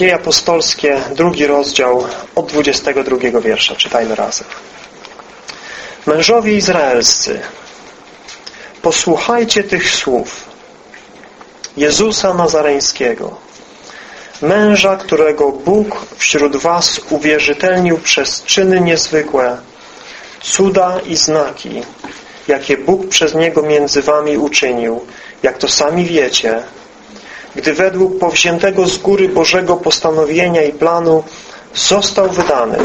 Dzieje apostolskie, drugi rozdział od 22 wiersza. Czytajmy razem. Mężowie izraelscy, posłuchajcie tych słów Jezusa Nazareńskiego, męża, którego Bóg wśród was uwierzytelnił przez czyny niezwykłe, cuda i znaki, jakie Bóg przez Niego między wami uczynił, jak to sami wiecie, gdy według powziętego z góry Bożego postanowienia i planu został wydany.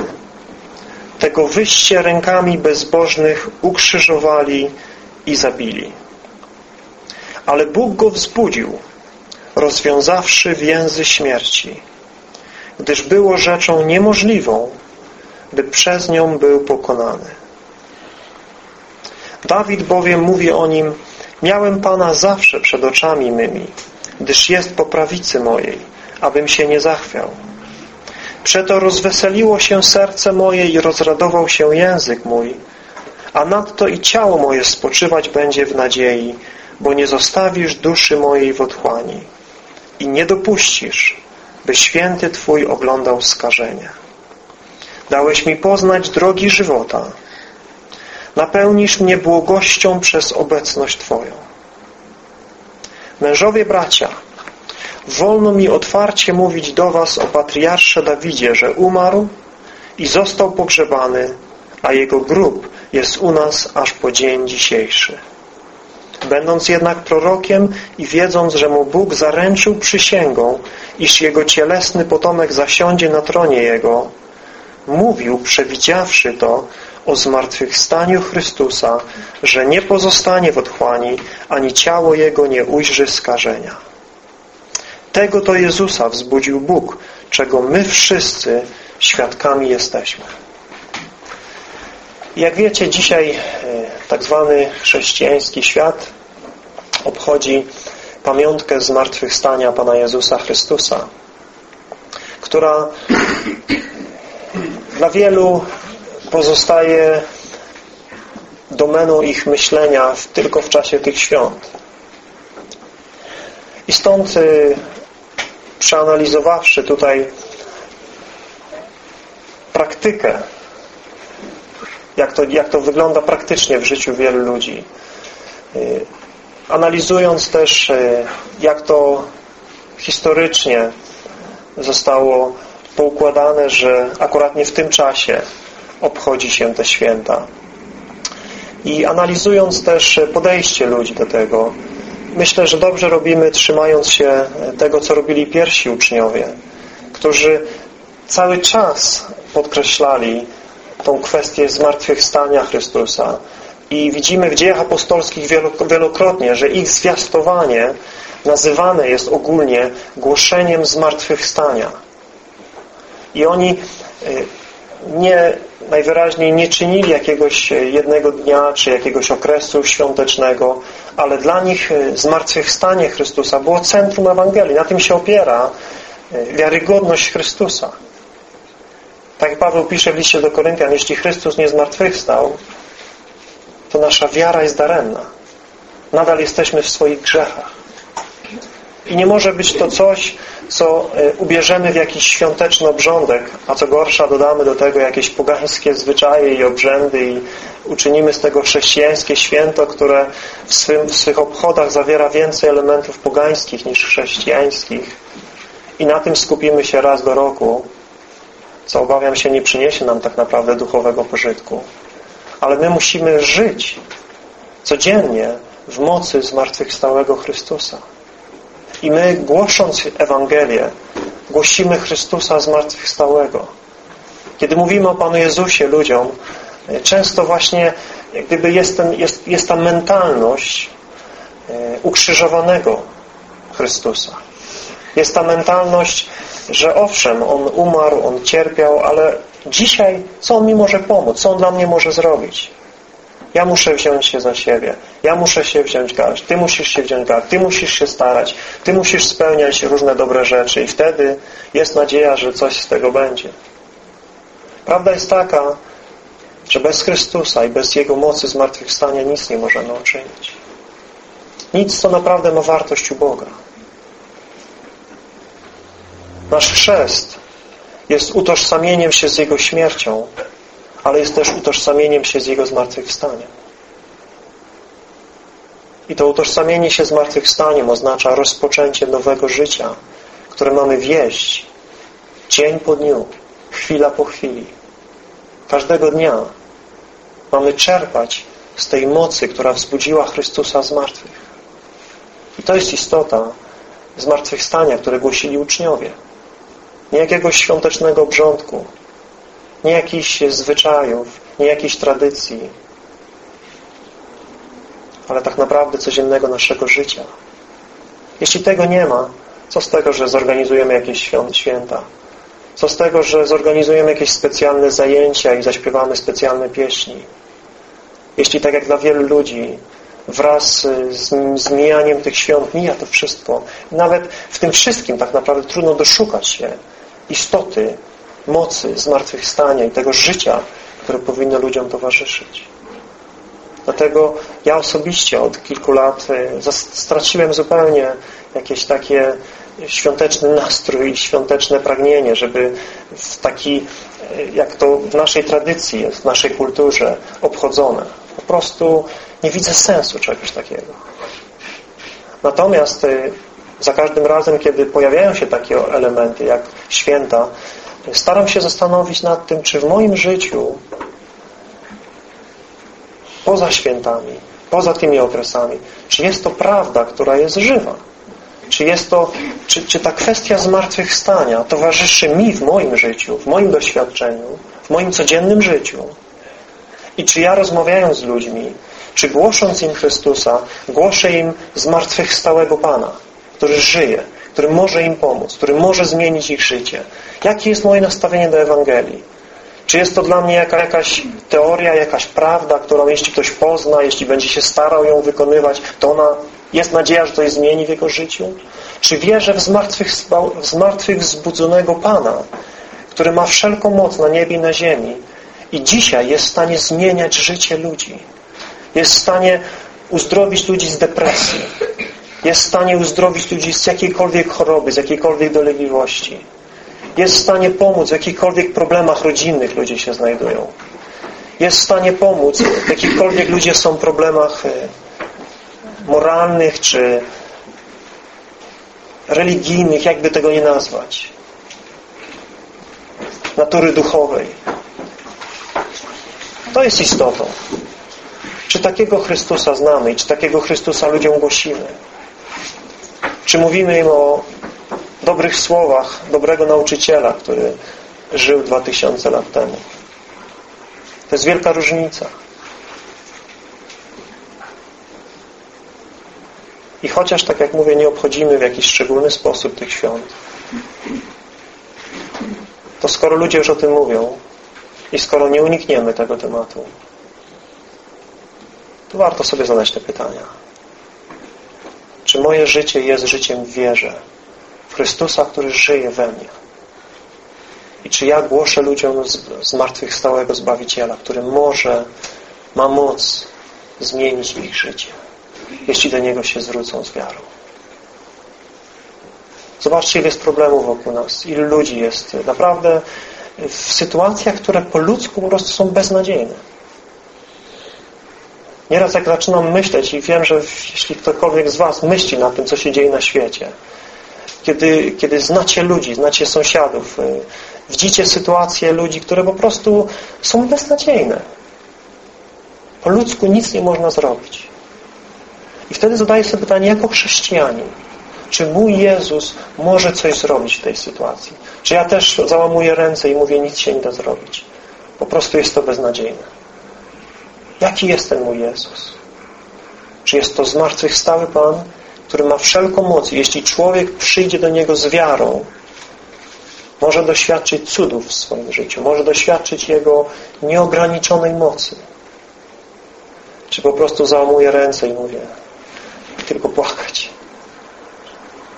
Tego wyście rękami bezbożnych ukrzyżowali i zabili. Ale Bóg go wzbudził, rozwiązawszy więzy śmierci, gdyż było rzeczą niemożliwą, by przez nią był pokonany. Dawid bowiem mówi o nim, miałem Pana zawsze przed oczami mymi, gdyż jest po prawicy mojej, abym się nie zachwiał. Przeto rozweseliło się serce moje i rozradował się język mój, a nadto i ciało moje spoczywać będzie w nadziei, bo nie zostawisz duszy mojej w otchłani i nie dopuścisz, by święty Twój oglądał skażenia. Dałeś mi poznać drogi żywota. Napełnisz mnie błogością przez obecność Twoją. Mężowie bracia, wolno mi otwarcie mówić do was o patriarsze Dawidzie, że umarł i został pogrzebany, a jego grób jest u nas aż po dzień dzisiejszy. Będąc jednak prorokiem i wiedząc, że mu Bóg zaręczył przysięgą, iż jego cielesny potomek zasiądzie na tronie jego, mówił, przewidziawszy to, o zmartwychwstaniu Chrystusa, że nie pozostanie w otchłani, ani ciało Jego nie ujrzy skażenia. Tego to Jezusa wzbudził Bóg, czego my wszyscy świadkami jesteśmy. Jak wiecie, dzisiaj e, tak zwany chrześcijański świat obchodzi pamiątkę zmartwychwstania Pana Jezusa Chrystusa, która dla wielu pozostaje domeną ich myślenia tylko w czasie tych świąt. I stąd y, przeanalizowawszy tutaj praktykę, jak to, jak to wygląda praktycznie w życiu wielu ludzi, y, analizując też y, jak to historycznie zostało poukładane, że akurat nie w tym czasie obchodzi się te święta. I analizując też podejście ludzi do tego, myślę, że dobrze robimy trzymając się tego, co robili pierwsi uczniowie, którzy cały czas podkreślali tą kwestię zmartwychwstania Chrystusa. I widzimy w dziejach apostolskich wielokrotnie, że ich zwiastowanie nazywane jest ogólnie głoszeniem zmartwychwstania. I oni y, nie najwyraźniej nie czynili jakiegoś jednego dnia czy jakiegoś okresu świątecznego, ale dla nich e, zmartwychwstanie Chrystusa było centrum Ewangelii. Na tym się opiera e, wiarygodność Chrystusa. Tak Paweł pisze w liście do Koryntian, jeśli Chrystus nie zmartwychwstał, to nasza wiara jest daremna. Nadal jesteśmy w swoich grzechach. I nie może być to coś, co e, ubierzemy w jakiś świąteczny obrządek, a co gorsza dodamy do tego jakieś pogańskie zwyczaje i obrzędy i uczynimy z tego chrześcijańskie święto, które w, swym, w swych obchodach zawiera więcej elementów pogańskich niż chrześcijańskich i na tym skupimy się raz do roku, co obawiam się nie przyniesie nam tak naprawdę duchowego pożytku. Ale my musimy żyć codziennie w mocy zmartwychwstałego Chrystusa. I my, głosząc Ewangelię, głosimy Chrystusa zmartwychwstałego. Kiedy mówimy o Panu Jezusie ludziom, często właśnie jak gdyby jest, ten, jest, jest ta mentalność e, ukrzyżowanego Chrystusa. Jest ta mentalność, że owszem, On umarł, On cierpiał, ale dzisiaj co On mi może pomóc? Co On dla mnie może zrobić? Ja muszę wziąć się za siebie. Ja muszę się wziąć garść. Ty musisz się wziąć garść. Ty musisz się starać. Ty musisz spełniać różne dobre rzeczy i wtedy jest nadzieja, że coś z tego będzie. Prawda jest taka, że bez Chrystusa i bez Jego mocy zmartwychwstania nic nie możemy uczynić. Nic, co naprawdę ma wartość u Boga. Nasz chrzest jest utożsamieniem się z Jego śmiercią, ale jest też utożsamieniem się z Jego zmartwychwstaniem. I to utożsamienie się z zmartwychwstaniem oznacza rozpoczęcie nowego życia, które mamy wieść dzień po dniu, chwila po chwili. Każdego dnia mamy czerpać z tej mocy, która wzbudziła Chrystusa z martwych. I to jest istota zmartwychwstania, które głosili uczniowie. Nie jakiegoś świątecznego obrządku, nie jakichś zwyczajów, nie jakiejś tradycji, ale tak naprawdę codziennego naszego życia. Jeśli tego nie ma, co z tego, że zorganizujemy jakieś święta? Co z tego, że zorganizujemy jakieś specjalne zajęcia i zaśpiewamy specjalne pieśni? Jeśli tak jak dla wielu ludzi wraz z, z mijaniem tych świąt mija to wszystko. Nawet w tym wszystkim tak naprawdę trudno doszukać się istoty, mocy zmartwychwstania i tego życia, które powinno ludziom towarzyszyć. Dlatego ja osobiście od kilku lat e, straciłem zupełnie jakieś takie świąteczny nastrój i świąteczne pragnienie, żeby w taki, e, jak to w naszej tradycji w naszej kulturze obchodzone. Po prostu nie widzę sensu czegoś takiego. Natomiast e, za każdym razem, kiedy pojawiają się takie elementy jak święta, staram się zastanowić nad tym, czy w moim życiu poza świętami, poza tymi okresami, czy jest to prawda, która jest żywa. Czy jest to, czy, czy ta kwestia zmartwychwstania towarzyszy mi w moim życiu, w moim doświadczeniu, w moim codziennym życiu. I czy ja rozmawiając z ludźmi, czy głosząc im Chrystusa, głoszę im zmartwychwstałego Pana, który żyje, który może im pomóc, który może zmienić ich życie. Jakie jest moje nastawienie do Ewangelii? Czy jest to dla mnie jaka, jakaś teoria, jakaś prawda, którą jeśli ktoś pozna, jeśli będzie się starał ją wykonywać, to ona jest nadzieja, że to jest zmieni w jego życiu? Czy wierzę w w zmartwych wzbudzonego Pana, który ma wszelką moc na niebie i na ziemi i dzisiaj jest w stanie zmieniać życie ludzi? Jest w stanie uzdrowić ludzi z depresji. Jest w stanie uzdrowić ludzi z jakiejkolwiek choroby, z jakiejkolwiek dolegliwości jest w stanie pomóc w jakichkolwiek problemach rodzinnych ludzie się znajdują. Jest w stanie pomóc w jakichkolwiek ludzie są problemach e, moralnych czy religijnych, jakby tego nie nazwać. Natury duchowej. To jest istotą. Czy takiego Chrystusa znamy i czy takiego Chrystusa ludziom głosimy? Czy mówimy im o dobrych słowach dobrego nauczyciela, który żył dwa tysiące lat temu. To jest wielka różnica. I chociaż, tak jak mówię, nie obchodzimy w jakiś szczególny sposób tych świąt, to skoro ludzie już o tym mówią i skoro nie unikniemy tego tematu, to warto sobie zadać te pytania. Czy moje życie jest życiem w wierze? Chrystusa, który żyje we mnie. I czy ja głoszę ludziom zmartwychwstałego Zbawiciela, który może, ma moc zmienić ich życie, jeśli do Niego się zwrócą z wiarą. Zobaczcie, ile jest problemów wokół nas, ilu ludzi jest naprawdę w sytuacjach, które po ludzku po prostu są beznadziejne. Nieraz jak zaczynam myśleć i wiem, że jeśli ktokolwiek z Was myśli na tym, co się dzieje na świecie, kiedy, kiedy znacie ludzi, znacie sąsiadów, y, widzicie sytuacje ludzi, które po prostu są beznadziejne. Po ludzku nic nie można zrobić. I wtedy zadaję sobie pytanie, jako chrześcijanin, czy mój Jezus może coś zrobić w tej sytuacji? Czy ja też załamuję ręce i mówię, nic się nie da zrobić? Po prostu jest to beznadziejne. Jaki jest ten mój Jezus? Czy jest to zmartwychwstały Pan, który ma wszelką moc. Jeśli człowiek przyjdzie do Niego z wiarą, może doświadczyć cudów w swoim życiu, może doświadczyć Jego nieograniczonej mocy. Czy po prostu załamuję ręce i mówię, tylko płakać.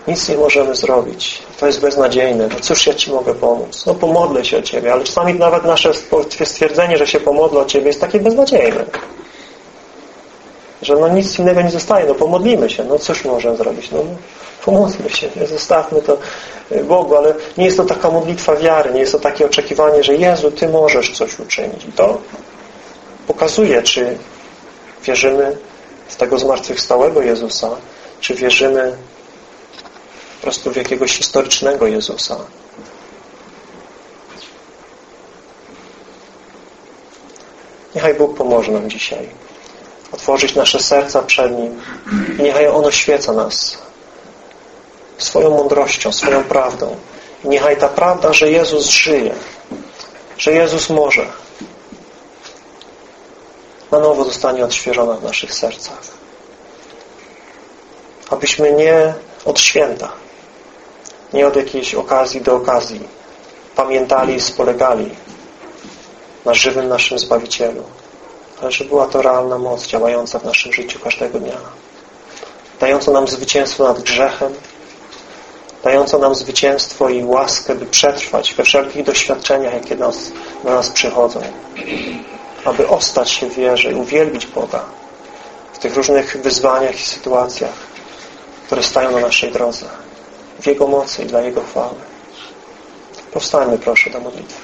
Nic nie możemy zrobić. To jest beznadziejne. No cóż ja Ci mogę pomóc? No pomodlę się o Ciebie, ale czasami nawet nasze stwierdzenie, że się pomodlę o Ciebie jest takie beznadziejne że no nic innego nie zostaje, no pomodlimy się, no cóż możemy zrobić, no pomódlmy się, nie zostawmy to Bogu, ale nie jest to taka modlitwa wiary, nie jest to takie oczekiwanie, że Jezu, Ty możesz coś uczynić. I to pokazuje, czy wierzymy w tego zmartwychwstałego Jezusa, czy wierzymy prostu w jakiegoś historycznego Jezusa. Niechaj Bóg pomoże nam dzisiaj otworzyć nasze serca przed Nim i niechaj On oświeca nas swoją mądrością, swoją prawdą. I niechaj ta prawda, że Jezus żyje, że Jezus może, na nowo zostanie odświeżona w naszych sercach. Abyśmy nie od święta, nie od jakiejś okazji do okazji pamiętali i spolegali na żywym naszym Zbawicielu, ale że była to realna moc działająca w naszym życiu każdego dnia, dająca nam zwycięstwo nad grzechem, dająca nam zwycięstwo i łaskę, by przetrwać we wszelkich doświadczeniach, jakie nas, na nas przychodzą. Aby ostać się w wierze i uwielbić Boga w tych różnych wyzwaniach i sytuacjach, które stają na naszej drodze. W Jego mocy i dla Jego chwały. Powstańmy proszę do modlitwy.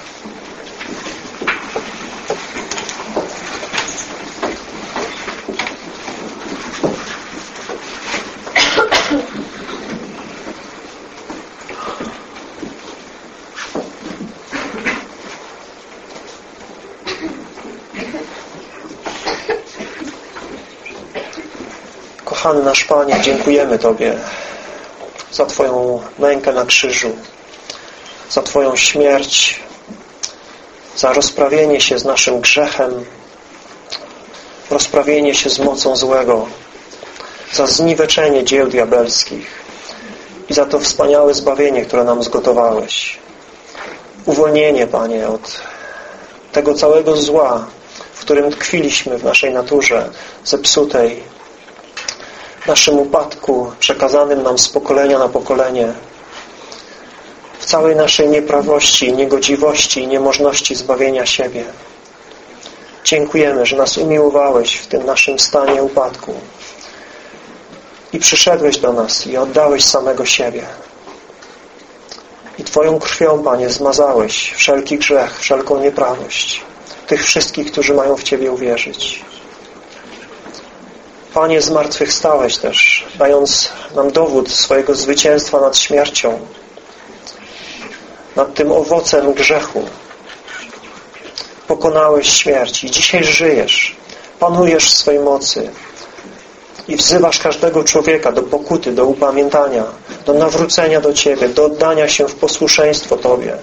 Kochany nasz Panie, dziękujemy Tobie za Twoją mękę na krzyżu, za Twoją śmierć, za rozprawienie się z naszym grzechem, rozprawienie się z mocą złego, za zniweczenie dzieł diabelskich i za to wspaniałe zbawienie, które nam zgotowałeś. Uwolnienie, Panie, od tego całego zła, w którym tkwiliśmy w naszej naturze zepsutej, naszym upadku przekazanym nam z pokolenia na pokolenie, w całej naszej nieprawości, niegodziwości i niemożności zbawienia siebie. Dziękujemy, że nas umiłowałeś w tym naszym stanie upadku i przyszedłeś do nas i oddałeś samego siebie. I Twoją krwią, Panie, zmazałeś wszelki grzech, wszelką nieprawość tych wszystkich, którzy mają w Ciebie uwierzyć. Panie, zmartwychwstałeś też, dając nam dowód swojego zwycięstwa nad śmiercią, nad tym owocem grzechu. Pokonałeś śmierć i dzisiaj żyjesz, panujesz w swojej mocy i wzywasz każdego człowieka do pokuty, do upamiętania, do nawrócenia do Ciebie, do oddania się w posłuszeństwo Tobie.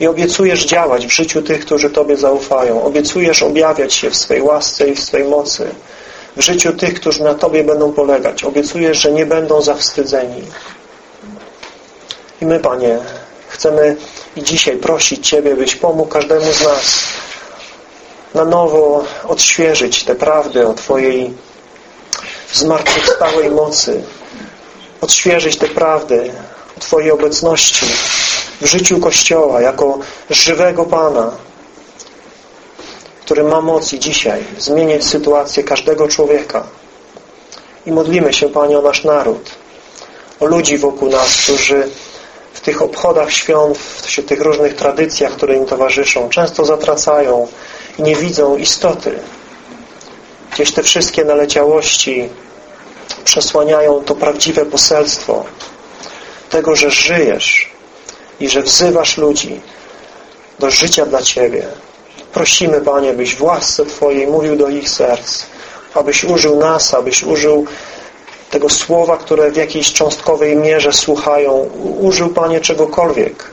I obiecujesz działać w życiu tych, którzy Tobie zaufają. Obiecujesz objawiać się w swej łasce i w swej mocy w życiu tych, którzy na Tobie będą polegać. Obiecujesz, że nie będą zawstydzeni. I my, Panie, chcemy i dzisiaj prosić Ciebie, byś pomógł każdemu z nas na nowo odświeżyć te prawdy o Twojej zmartwychwstałej mocy, odświeżyć te prawdy o Twojej obecności w życiu Kościoła jako żywego Pana, który ma moc i dzisiaj zmienić sytuację każdego człowieka. I modlimy się, Panie, o nasz naród, o ludzi wokół nas, którzy w tych obchodach świąt, w tych różnych tradycjach, które im towarzyszą, często zatracają i nie widzą istoty. Gdzieś te wszystkie naleciałości przesłaniają to prawdziwe poselstwo tego, że żyjesz i że wzywasz ludzi do życia dla Ciebie, Prosimy, Panie, byś w łasce Twojej mówił do ich serc, abyś użył nas, abyś użył tego słowa, które w jakiejś cząstkowej mierze słuchają. Użył, Panie, czegokolwiek,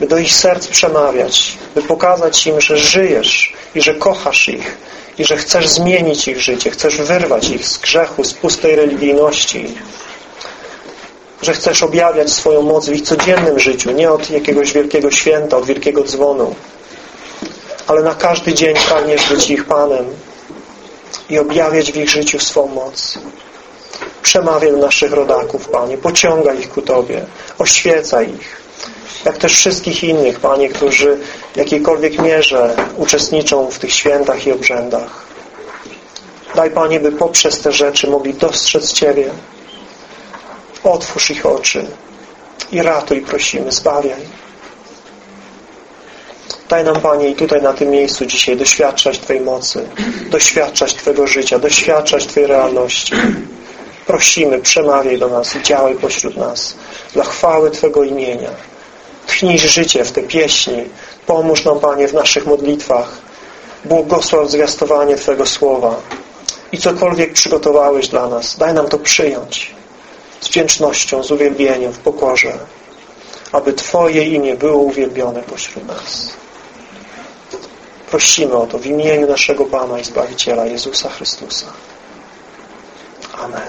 by do ich serc przemawiać, by pokazać im, że żyjesz i że kochasz ich i że chcesz zmienić ich życie, chcesz wyrwać ich z grzechu, z pustej religijności, że chcesz objawiać swoją moc w ich codziennym życiu, nie od jakiegoś wielkiego święta, od wielkiego dzwonu, ale na każdy dzień pragniesz być ich Panem i objawiać w ich życiu swą moc. Przemawiaj do naszych rodaków, Panie, pociągaj ich ku Tobie, oświecaj ich, jak też wszystkich innych, Panie, którzy w jakiejkolwiek mierze uczestniczą w tych świętach i obrzędach. Daj, Panie, by poprzez te rzeczy mogli dostrzec Ciebie. Otwórz ich oczy i ratuj, prosimy, zbawiaj. Daj nam, Panie, i tutaj na tym miejscu dzisiaj doświadczać Twojej mocy, doświadczać Twojego życia, doświadczać Twojej realności. Prosimy, przemawiaj do nas i działaj pośród nas dla chwały Twego imienia. Tchnij życie w te pieśni. Pomóż nam, Panie, w naszych modlitwach. Błogosław zwiastowanie Twojego słowa. I cokolwiek przygotowałeś dla nas, daj nam to przyjąć z wdzięcznością, z uwielbieniem, w pokorze, aby Twoje imię było uwielbione pośród nas. Prosimy o to w imieniu naszego Pana i Zbawiciela Jezusa Chrystusa. Amen.